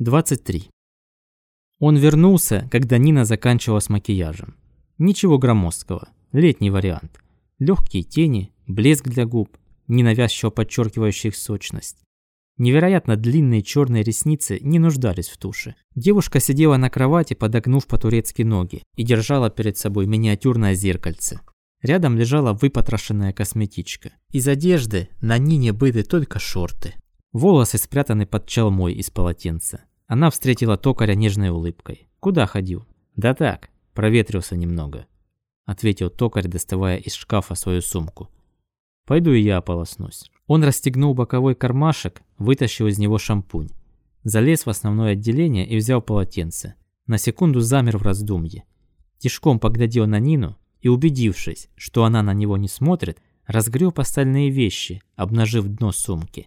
23. Он вернулся, когда Нина заканчивала с макияжем. Ничего громоздкого, летний вариант. Легкие тени, блеск для губ, ненавязчиво подчеркивающий их сочность. Невероятно длинные черные ресницы не нуждались в туше. Девушка сидела на кровати, подогнув по-турецки ноги, и держала перед собой миниатюрное зеркальце. Рядом лежала выпотрошенная косметичка. Из одежды на Нине были только шорты. Волосы спрятаны под чалмой из полотенца. Она встретила токаря нежной улыбкой. «Куда ходил?» «Да так, проветрился немного», – ответил токарь, доставая из шкафа свою сумку. «Пойду и я ополоснусь». Он расстегнул боковой кармашек, вытащил из него шампунь. Залез в основное отделение и взял полотенце. На секунду замер в раздумье. Тишком поглядел на Нину и, убедившись, что она на него не смотрит, разгреб остальные вещи, обнажив дно сумки.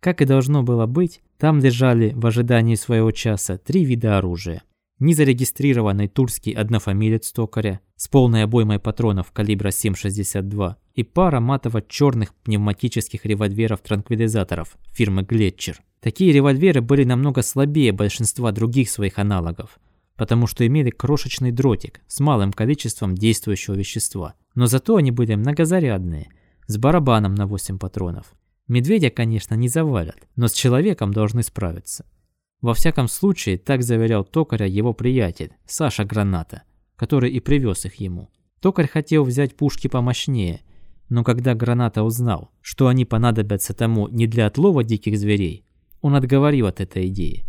Как и должно было быть, там лежали в ожидании своего часа три вида оружия. Незарегистрированный турский однофамилец токаря с полной обоймой патронов калибра 7,62 и пара матово-черных пневматических револьверов-транквилизаторов фирмы Глетчер. Такие револьверы были намного слабее большинства других своих аналогов, потому что имели крошечный дротик с малым количеством действующего вещества. Но зато они были многозарядные, с барабаном на 8 патронов. Медведя, конечно, не завалят, но с человеком должны справиться. Во всяком случае, так заверял токаря его приятель, Саша Граната, который и привез их ему. Токарь хотел взять пушки помощнее, но когда Граната узнал, что они понадобятся тому не для отлова диких зверей, он отговорил от этой идеи.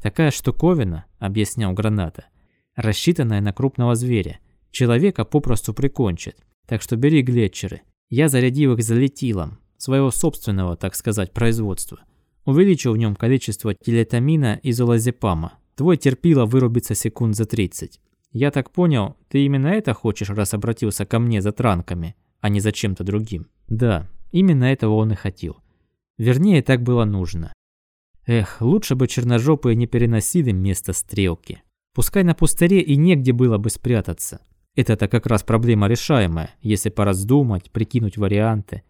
Такая штуковина, объяснял Граната, рассчитанная на крупного зверя, человека попросту прикончит. Так что бери глетчеры. Я зарядил их залетилом, своего собственного, так сказать, производства. Увеличил в нем количество телетамина и золозепама. Твой терпило вырубится секунд за 30. Я так понял, ты именно это хочешь, раз обратился ко мне за транками, а не за чем-то другим? Да, именно этого он и хотел. Вернее, так было нужно. Эх, лучше бы черножопые не переносили место стрелки. Пускай на пустыре и негде было бы спрятаться. Это-то как раз проблема решаемая, если пораздумать, прикинуть варианты.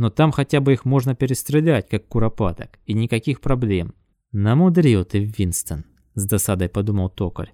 Но там хотя бы их можно перестрелять, как куропаток, и никаких проблем. Намудрил ты, Винстон, с досадой подумал токарь.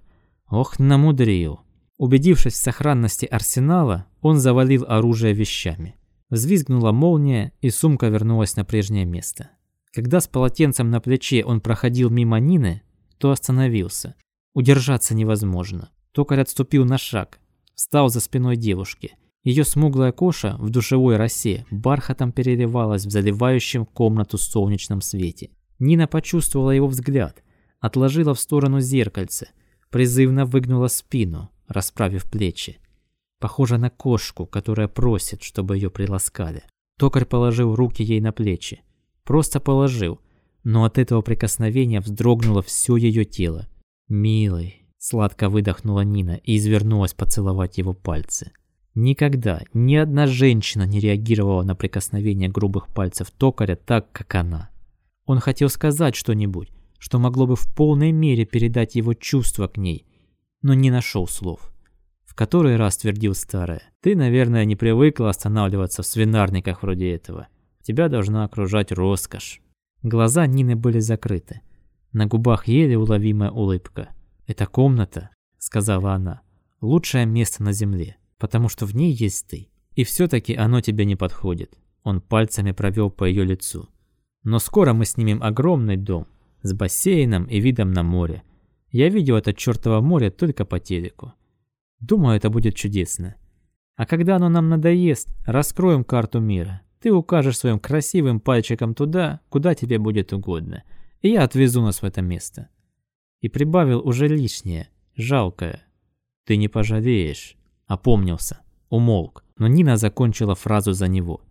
Ох, намудрил. Убедившись в сохранности арсенала, он завалил оружие вещами. Взвизгнула молния, и сумка вернулась на прежнее место. Когда с полотенцем на плече он проходил мимо Нины, то остановился. Удержаться невозможно. Токарь отступил на шаг, встал за спиной девушки – ее смуглая коша в душевой росе бархатом переливалась в заливающем комнату солнечном свете. Нина почувствовала его взгляд, отложила в сторону зеркальце, призывно выгнула спину, расправив плечи. Похоже на кошку, которая просит, чтобы ее приласкали. Токарь положил руки ей на плечи. Просто положил, но от этого прикосновения вздрогнуло все ее тело. «Милый», — сладко выдохнула Нина и извернулась поцеловать его пальцы. Никогда ни одна женщина не реагировала на прикосновение грубых пальцев токаря так, как она. Он хотел сказать что-нибудь, что могло бы в полной мере передать его чувства к ней, но не нашел слов. В который раз твердил старая. «Ты, наверное, не привыкла останавливаться в свинарниках вроде этого. Тебя должна окружать роскошь». Глаза Нины были закрыты. На губах еле уловимая улыбка. «Это комната», — сказала она, — «лучшее место на земле» потому что в ней есть ты. И все-таки оно тебе не подходит. Он пальцами провел по ее лицу. Но скоро мы снимем огромный дом с бассейном и видом на море. Я видел это чертово море только по телеку. Думаю, это будет чудесно. А когда оно нам надоест, раскроем карту мира. Ты укажешь своим красивым пальчиком туда, куда тебе будет угодно. И я отвезу нас в это место. И прибавил уже лишнее, жалкое. Ты не пожалеешь. Опомнился, умолк, но Нина закончила фразу за него.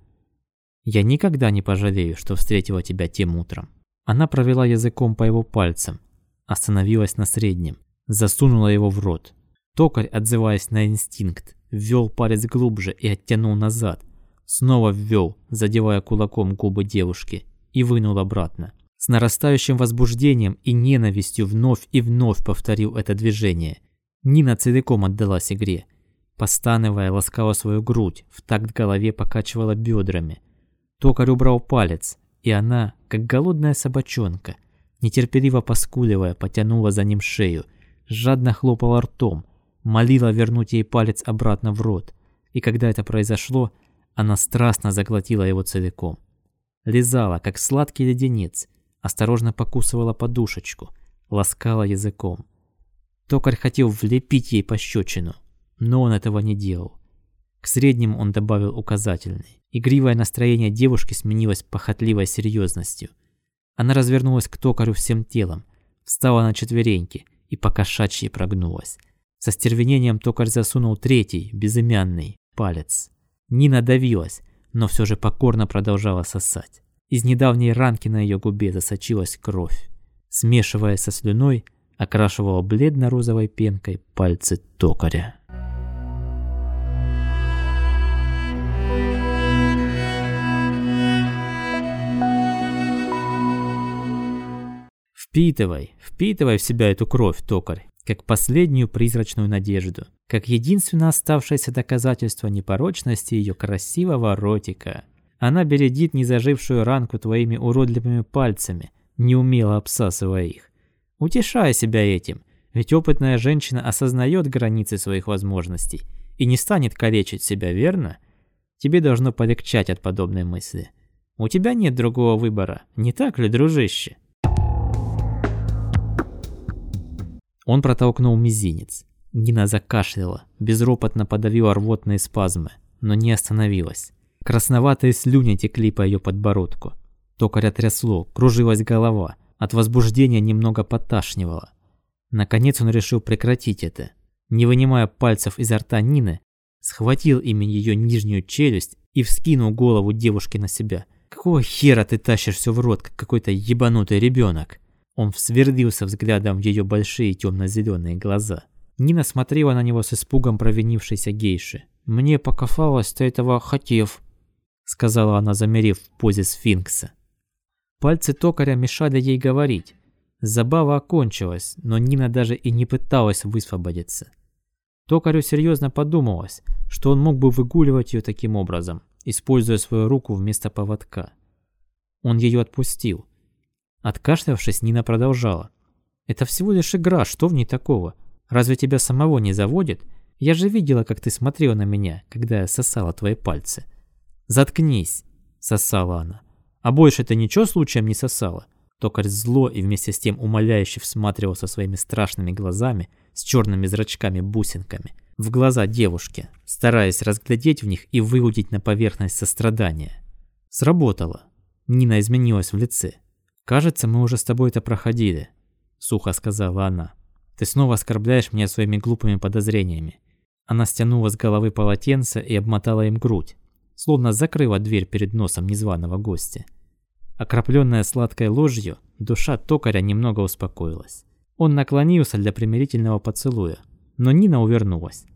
«Я никогда не пожалею, что встретила тебя тем утром». Она провела языком по его пальцам, остановилась на среднем, засунула его в рот. Токарь, отзываясь на инстинкт, ввел палец глубже и оттянул назад. Снова ввел, задевая кулаком губы девушки, и вынул обратно. С нарастающим возбуждением и ненавистью вновь и вновь повторил это движение. Нина целиком отдалась игре. Постанывая, ласкала свою грудь, в такт голове покачивала бедрами. Токарь убрал палец, и она, как голодная собачонка, нетерпеливо поскуливая, потянула за ним шею, жадно хлопала ртом, молила вернуть ей палец обратно в рот. И когда это произошло, она страстно заглотила его целиком. Лизала, как сладкий леденец, осторожно покусывала подушечку, ласкала языком. Токарь хотел влепить ей пощечину, но он этого не делал. К среднему он добавил указательный. Игривое настроение девушки сменилось похотливой серьезностью. Она развернулась к токарю всем телом, встала на четвереньки и покошачьи прогнулась. Со стервенением токарь засунул третий, безымянный, палец. Нина давилась, но все же покорно продолжала сосать. Из недавней ранки на ее губе засочилась кровь. Смешиваясь со слюной, окрашивала бледно-розовой пенкой пальцы токаря. Впитывай, впитывай в себя эту кровь, токарь, как последнюю призрачную надежду, как единственное оставшееся доказательство непорочности ее красивого ротика. Она бередит незажившую ранку твоими уродливыми пальцами, неумело обсасывая их. Утешай себя этим, ведь опытная женщина осознает границы своих возможностей и не станет калечить себя, верно? Тебе должно полегчать от подобной мысли. У тебя нет другого выбора, не так ли, дружище? Он протолкнул мизинец. Нина закашляла, безропотно подавила рвотные спазмы, но не остановилась. Красноватые слюни текли по ее подбородку. Токаря трясло, кружилась голова, от возбуждения немного поташнивало. Наконец он решил прекратить это. Не вынимая пальцев изо рта Нины, схватил ими ее нижнюю челюсть и вскинул голову девушки на себя. «Какого хера ты тащишь все в рот, как какой-то ебанутый ребенок?» Он всвердился взглядом в ее большие темно-зеленые глаза. Нина смотрела на него с испугом провинившейся гейши. «Мне покафалось ты этого хотев», — сказала она, замерев в позе сфинкса. Пальцы токаря мешали ей говорить. Забава окончилась, но Нина даже и не пыталась высвободиться. Токарю серьезно подумалось, что он мог бы выгуливать ее таким образом, используя свою руку вместо поводка. Он ее отпустил, Откашлявшись, Нина продолжала. «Это всего лишь игра, что в ней такого? Разве тебя самого не заводит? Я же видела, как ты смотрела на меня, когда я сосала твои пальцы». «Заткнись!» – сосала она. «А больше ты ничего случаем не сосала?» Токарь зло и вместе с тем умоляюще всматривался своими страшными глазами с черными зрачками-бусинками в глаза девушки, стараясь разглядеть в них и выудить на поверхность сострадания. Сработало. Нина изменилась в лице. «Кажется, мы уже с тобой это проходили», — сухо сказала она. «Ты снова оскорбляешь меня своими глупыми подозрениями». Она стянула с головы полотенце и обмотала им грудь, словно закрыла дверь перед носом незваного гостя. Окропленная сладкой ложью, душа токаря немного успокоилась. Он наклонился для примирительного поцелуя, но Нина увернулась.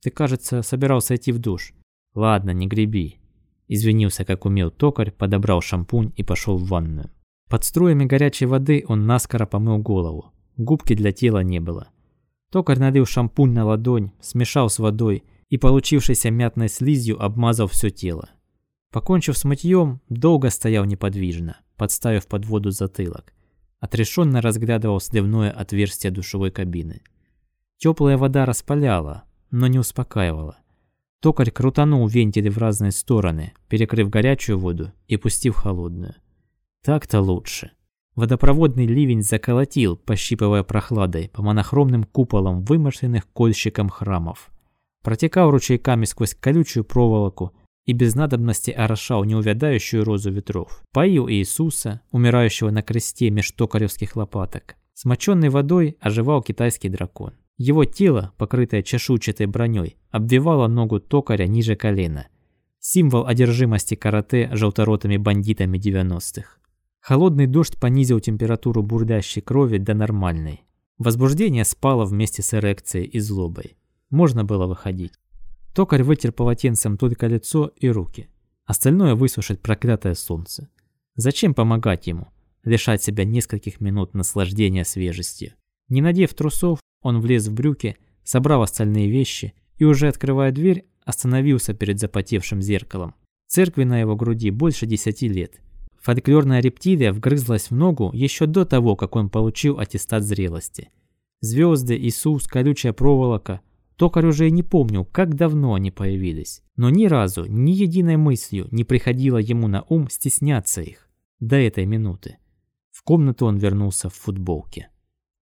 «Ты, кажется, собирался идти в душ». «Ладно, не греби». Извинился, как умел токарь, подобрал шампунь и пошел в ванную. Под струями горячей воды он наскоро помыл голову. Губки для тела не было. Токарь налил шампунь на ладонь, смешал с водой и получившейся мятной слизью обмазал все тело. Покончив с мытьем, долго стоял неподвижно, подставив под воду затылок. Отрешенно разглядывал сливное отверстие душевой кабины. Теплая вода распаляла, но не успокаивала. Токарь крутанул вентили в разные стороны, перекрыв горячую воду и пустив холодную. Так-то лучше. Водопроводный ливень заколотил, пощипывая прохладой по монохромным куполам, вымышленных кольщиком храмов. Протекал ручейками сквозь колючую проволоку и без надобности орошал неувядающую розу ветров. Поил Иисуса, умирающего на кресте меж токаревских лопаток. Смоченной водой оживал китайский дракон. Его тело, покрытое чешуйчатой броней, обвивало ногу токаря ниже колена. Символ одержимости карате желторотыми бандитами 90-х. Холодный дождь понизил температуру бурлящей крови до нормальной. Возбуждение спало вместе с эрекцией и злобой. Можно было выходить. Токарь вытер полотенцем только лицо и руки. Остальное высушит проклятое солнце. Зачем помогать ему? Лишать себя нескольких минут наслаждения свежестью. Не надев трусов, он влез в брюки, собрал остальные вещи и, уже открывая дверь, остановился перед запотевшим зеркалом. Церкви на его груди больше десяти лет – Фольклорная рептилия вгрызлась в ногу еще до того, как он получил аттестат зрелости. Звезды, Иисус, колючая проволока. Токарь уже и не помнил, как давно они появились. Но ни разу, ни единой мыслью не приходило ему на ум стесняться их. До этой минуты. В комнату он вернулся в футболке.